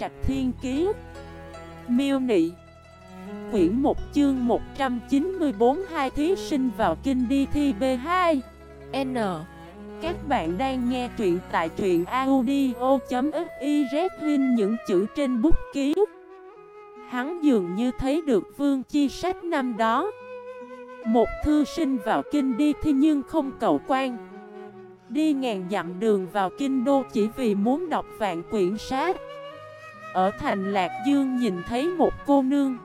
Trạch Thiên Kiế Miêu Nị. Quyển 1 chương 194 Hai thí sinh vào kinh đi thi B2 N. Các bạn đang nghe truyện tại truyện audio.xyz Hình những chữ trên bút ký. Hắn dường như thấy được vương chi sách năm đó. Một thư sinh vào kinh đi thi nhưng không cầu quan. Đi ngàn dặm đường vào kinh đô chỉ vì muốn đọc vạn quyển sách. Ở thành Lạc Dương nhìn thấy một cô nương.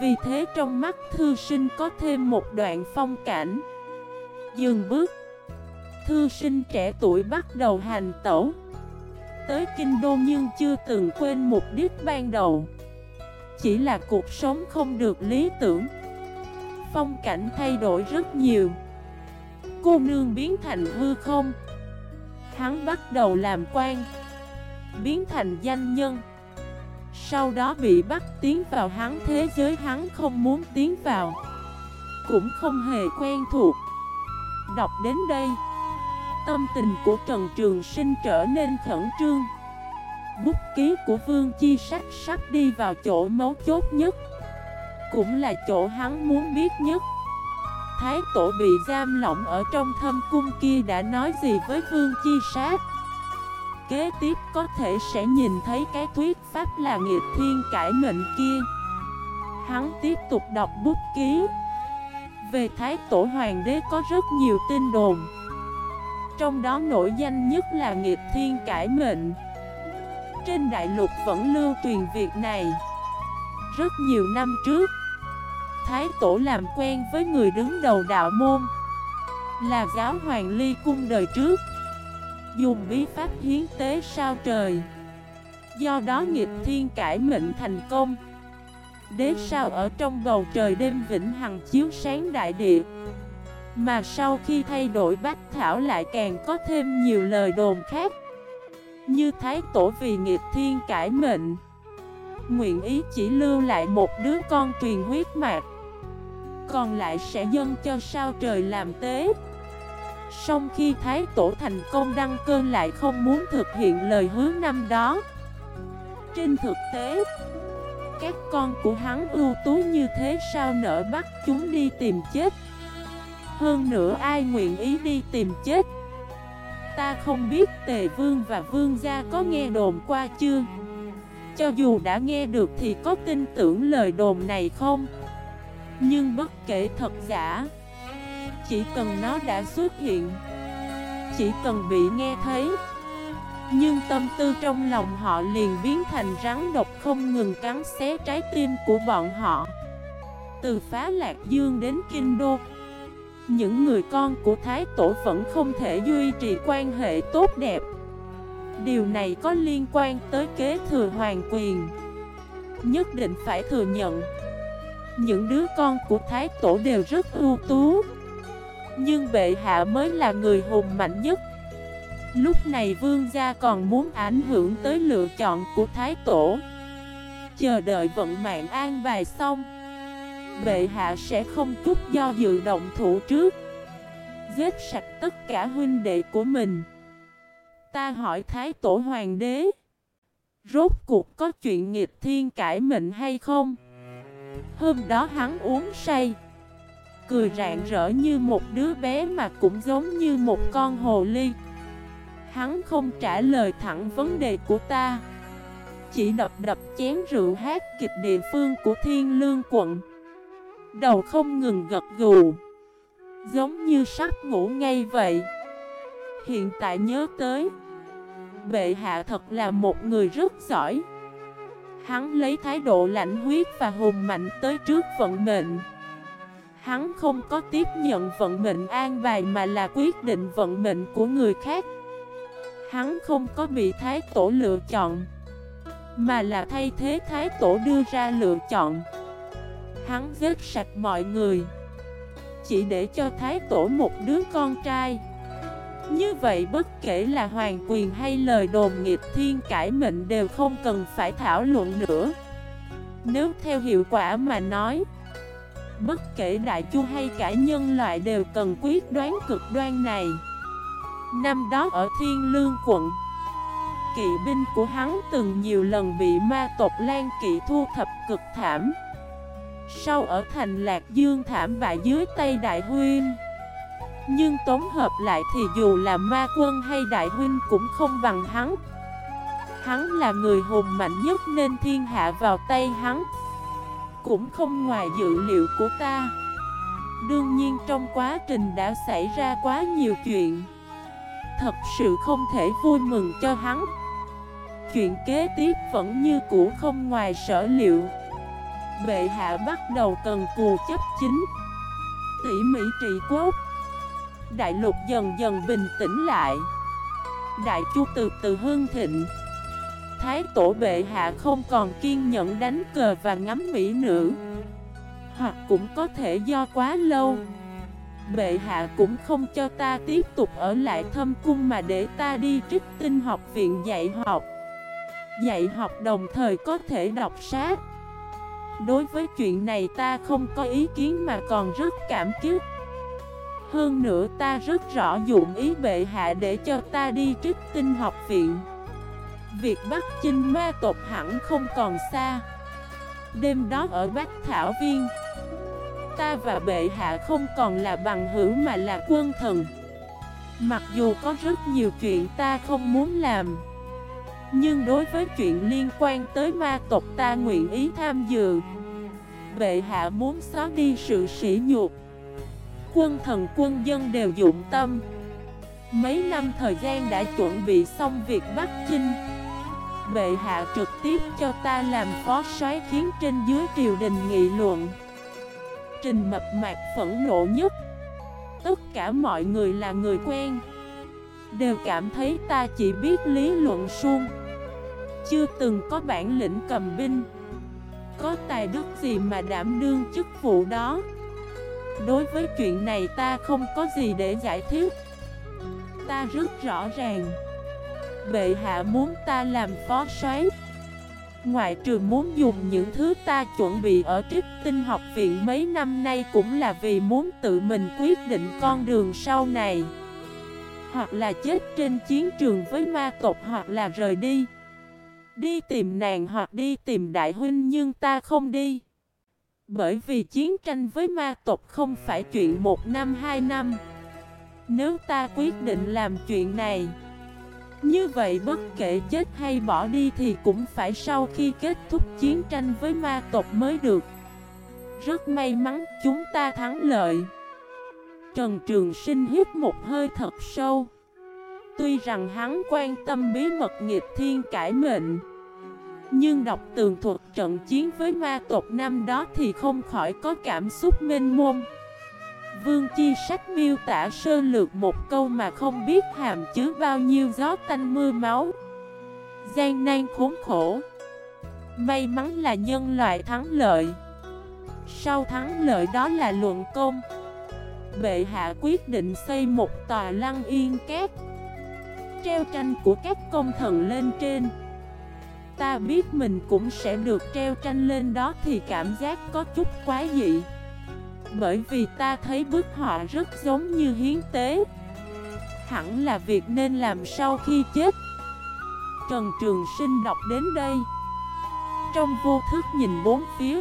Vì thế trong mắt thư sinh có thêm một đoạn phong cảnh. Dừng bước. Thư sinh trẻ tuổi bắt đầu hành tẩu. Tới kinh đô nhưng chưa từng quên mục đích ban đầu. Chỉ là cuộc sống không được lý tưởng. Phong cảnh thay đổi rất nhiều. Cô nương biến thành hư không. Hắn bắt đầu làm quan. Biến thành danh nhân. Sau đó bị bắt tiến vào hắn thế giới hắn không muốn tiến vào. Cũng không hề quen thuộc. Đọc đến đây, Tâm tình của Trần Trường Sinh trở nên khẩn trương. Bút ký của Vương Chi Sách sắp đi vào chỗ mấu chốt nhất. Cũng là chỗ hắn muốn biết nhất. Thái tổ bị giam lỏng ở trong thâm cung kia đã nói gì với Vương Chi Sát Kế tiếp có thể sẽ nhìn thấy cái thuyết pháp là nghiệp thiên cải mệnh kia. Hắn tiếp tục đọc bút ký. Về Thái tổ hoàng đế có rất nhiều tin đồn. Trong đó nổi danh nhất là nghiệp thiên cải mệnh. Trên đại lục vẫn lưu truyền việc này. Rất nhiều năm trước, Thái Tổ làm quen với người đứng đầu đạo môn, Là giáo hoàng ly cung đời trước. Dùng bí pháp hiến tế sao trời. Do đó nghiệp thiên cải mệnh thành công. Đế sao ở trong bầu trời đêm vĩnh hằng chiếu sáng đại địa. Mà sau khi thay đổi bách thảo lại càng có thêm nhiều lời đồn khác. Như Thái Tổ vì nghiệp thiên cải mệnh. Nguyện ý chỉ lưu lại một đứa con truyền huyết mạch còn lại sẽ dâng cho sao trời làm tế. Sau khi Thái Tổ thành công đăng cơn lại không muốn thực hiện lời hứa năm đó. Trên thực tế, Các con của hắn ưu tú như thế sao nỡ bắt chúng đi tìm chết? Hơn nữa ai nguyện ý đi tìm chết? Ta không biết, Tề Vương và Vương gia có nghe đồn qua chưa? Cho dù đã nghe được thì có tin tưởng lời đồn này không? Nhưng bất kể thật giả chỉ cần nó đã xuất hiện, Chỉ cần bị nghe thấy. Nhưng tâm tư trong lòng họ liền biến thành rắn độc không ngừng cắn xé trái tim của bọn họ. Từ phá lạc dương đến kinh đô, Những người con của Thái Tổ vẫn không thể duy trì quan hệ tốt đẹp. Điều này có liên quan tới kế thừa hoàng quyền. Nhất định phải thừa nhận, những đứa con của Thái Tổ đều rất ưu tú. Nhưng bệ hạ mới là người hùng mạnh nhất. Lúc này vương gia còn muốn ảnh hưởng tới lựa chọn của Thái Tổ. Chờ đợi vận mạng an bài xong, Bệ hạ sẽ không chút do dự động thủ trước. Giết sạch tất cả huynh đệ của mình. Ta hỏi Thái Tổ Hoàng đế, Rốt cuộc có chuyện nghịch thiên cải mệnh hay không? Hôm đó hắn uống say. Cười rạng rỡ như một đứa bé mà cũng giống như một con hồ ly. Hắn không trả lời thẳng vấn đề của ta. Chỉ đập đập chén rượu hát kịch địa phương của thiên lương quận. Đầu không ngừng gật gù. Giống như sắp ngủ ngay vậy. Hiện tại nhớ tới, Bệ hạ thật là một người rất giỏi. Hắn lấy thái độ lãnh huyết và hùng mạnh tới trước vận mệnh. Hắn không có tiếp nhận vận mệnh an bài mà là quyết định vận mệnh của người khác. Hắn không có bị thái tổ lựa chọn, Mà là thay thế thái tổ đưa ra lựa chọn. Hắn giết sạch mọi người, Chỉ để cho thái tổ một đứa con trai. Như vậy bất kể là hoàng quyền hay lời đồn nghiệp thiên cải mệnh đều không cần phải thảo luận nữa. Nếu theo hiệu quả mà nói Bất kể đại chu hay cả nhân loại đều cần quyết đoán cực đoan này. Năm đó ở Thiên Lương quận, kỵ binh của hắn từng nhiều lần bị ma tộc Lan Kỵ thu thập cực thảm. Sau ở thành Lạc Dương thảm bại dưới tay Đại Huynh, Nhưng tống hợp lại thì dù là ma quân hay Đại Huynh cũng không bằng hắn. Hắn là người hùng mạnh nhất nên thiên hạ vào tay hắn. Cũng không ngoài dự liệu của ta. Đương nhiên trong quá trình đã xảy ra quá nhiều chuyện, Thật sự không thể vui mừng cho hắn. Chuyện kế tiếp vẫn như cũ không ngoài sở liệu. Bệ hạ bắt đầu cần cù chấp chính. Tỉ mỹ trị quốc. Đại lục dần dần bình tĩnh lại. Đại chu từ từ hương thịnh. Thái tổ bệ hạ không còn kiên nhẫn đánh cờ và ngắm mỹ nữ. Hoặc cũng có thể do quá lâu. Bệ hạ cũng không cho ta tiếp tục ở lại thâm cung mà để ta đi trích tinh học viện dạy học. Dạy học đồng thời có thể đọc sách. Đối với chuyện này ta không có ý kiến mà còn rất cảm kích. Hơn nữa ta rất rõ dụng ý bệ hạ để cho ta đi trích tinh học viện. Việc bắt chinh ma tộc hẳn không còn xa. Đêm đó ở Bách Thảo Viên, Ta và bệ hạ không còn là bằng hữu mà là quân thần. Mặc dù có rất nhiều chuyện ta không muốn làm, Nhưng đối với chuyện liên quan tới ma tộc ta nguyện ý tham dự. Bệ hạ muốn xóa đi sự sỉ nhục. Quân thần quân dân đều dụng tâm. Mấy năm thời gian đã chuẩn bị xong việc bắt chinh Bệ hạ trực tiếp cho ta làm phó soái khiến trên dưới triều đình nghị luận. Trình mập mạc phẫn nộ nhất. Tất cả mọi người là người quen. Đều cảm thấy ta chỉ biết lý luận suông. Chưa từng có bản lĩnh cầm binh. Có tài đức gì mà đảm đương chức vụ đó? Đối với chuyện này ta không có gì để giải thích. Ta rất rõ ràng. Bệ hạ muốn ta làm phó soái. Ngoại trừ muốn dùng những thứ ta chuẩn bị ở trích tinh học viện mấy năm nay cũng là vì muốn tự mình quyết định con đường sau này. Hoặc là chết trên chiến trường với ma tộc hoặc là rời đi. Đi tìm nàng hoặc đi tìm đại huynh nhưng ta không đi. Bởi vì chiến tranh với ma tộc không phải chuyện một năm hai năm. Nếu ta quyết định làm chuyện này như vậy bất kể chết hay bỏ đi thì cũng phải sau khi kết thúc chiến tranh với ma tộc mới được. Rất may mắn chúng ta thắng lợi. Trần Trường Sinh hít một hơi thật sâu. Tuy rằng hắn quan tâm bí mật nghiệp thiên cải mệnh, Nhưng đọc tường thuật trận chiến với ma tộc năm đó thì không khỏi có cảm xúc mênh mông. Vương Chi sách miêu tả sơ lược một câu mà không biết hàm chứa bao nhiêu gió tanh mưa máu. Gian nan khốn khổ. May mắn là nhân loại thắng lợi. Sau thắng lợi đó là luận công. Bệ hạ quyết định xây một tòa lăng yên két. Treo tranh của các công thần lên trên. Ta biết mình cũng sẽ được treo tranh lên đó thì cảm giác có chút quái dị bởi vì ta thấy bức họa rất giống như hiến tế. Hẳn là việc nên làm sau khi chết. Trần Trường Sinh đọc đến đây. Trong vô thức nhìn bốn phía.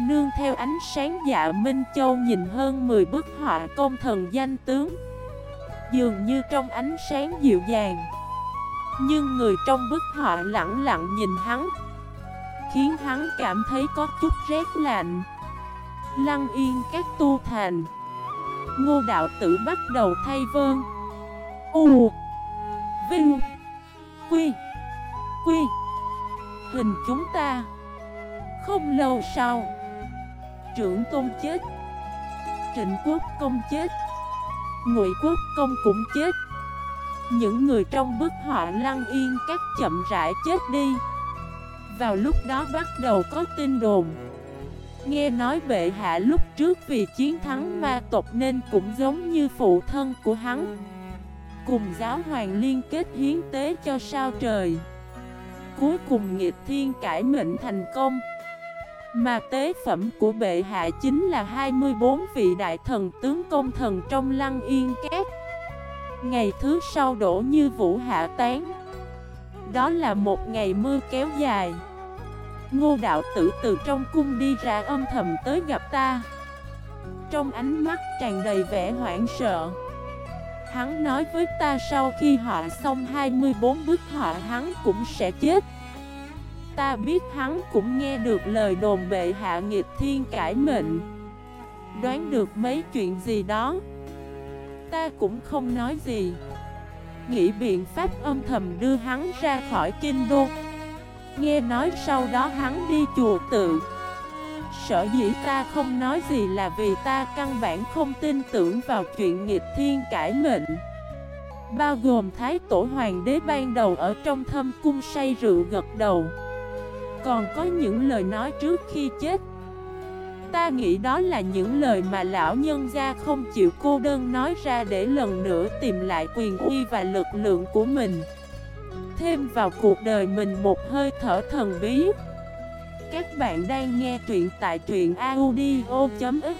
Nương theo ánh sáng dạ Minh Châu nhìn hơn 10 bức họa công thần danh tướng. Dường như trong ánh sáng dịu dàng. Nhưng người trong bức họa lặng lặng nhìn hắn. Khiến hắn cảm thấy có chút rét lạnh. Lăng yên các tu thành. Ngô đạo tử bắt đầu thay vơn. U, Vinh, Quy Quy. Hình chúng ta Không lâu sau, Trưởng tôn chết, Trịnh quốc công chết, Ngụy quốc công cũng chết. Những người trong bức họa lăng yên các chậm rãi chết đi. Vào lúc đó bắt đầu có tin đồn. Nghe nói bệ hạ lúc trước vì chiến thắng ma tộc nên cũng giống như phụ thân của hắn. Cùng giáo hoàng liên kết hiến tế cho sao trời. Cuối cùng nghiệp thiên cải mệnh thành công. Mà tế phẩm của bệ hạ chính là 24 vị đại thần tướng công thần trong lăng yên két. Ngày thứ sau đổ như vũ hạ tán. Đó là một ngày mưa kéo dài. Ngô đạo tử từ trong cung đi ra âm thầm tới gặp ta. Trong ánh mắt tràn đầy vẻ hoảng sợ, Hắn nói với ta sau khi họa xong 24 bức họa hắn cũng sẽ chết. Ta biết hắn cũng nghe được lời đồn bệ hạ nghịch thiên cải mệnh, Đoán được mấy chuyện gì đó. Ta cũng không nói gì. Nghĩ biện pháp âm thầm đưa hắn ra khỏi kinh đô. Nghe nói sau đó hắn đi chùa tự. Sở dĩ ta không nói gì là vì ta căn bản không tin tưởng vào chuyện nghịch thiên cải mệnh. Bao gồm Thái Tổ Hoàng đế ban đầu ở trong thâm cung say rượu gật đầu. Còn có những lời nói trước khi chết. Ta nghĩ đó là những lời mà lão nhân gia không chịu cô đơn nói ra để lần nữa tìm lại quyền uy và lực lượng của mình. Thêm vào cuộc đời mình một hơi thở thần bí. Các bạn đang nghe truyện tại truyện audio.fif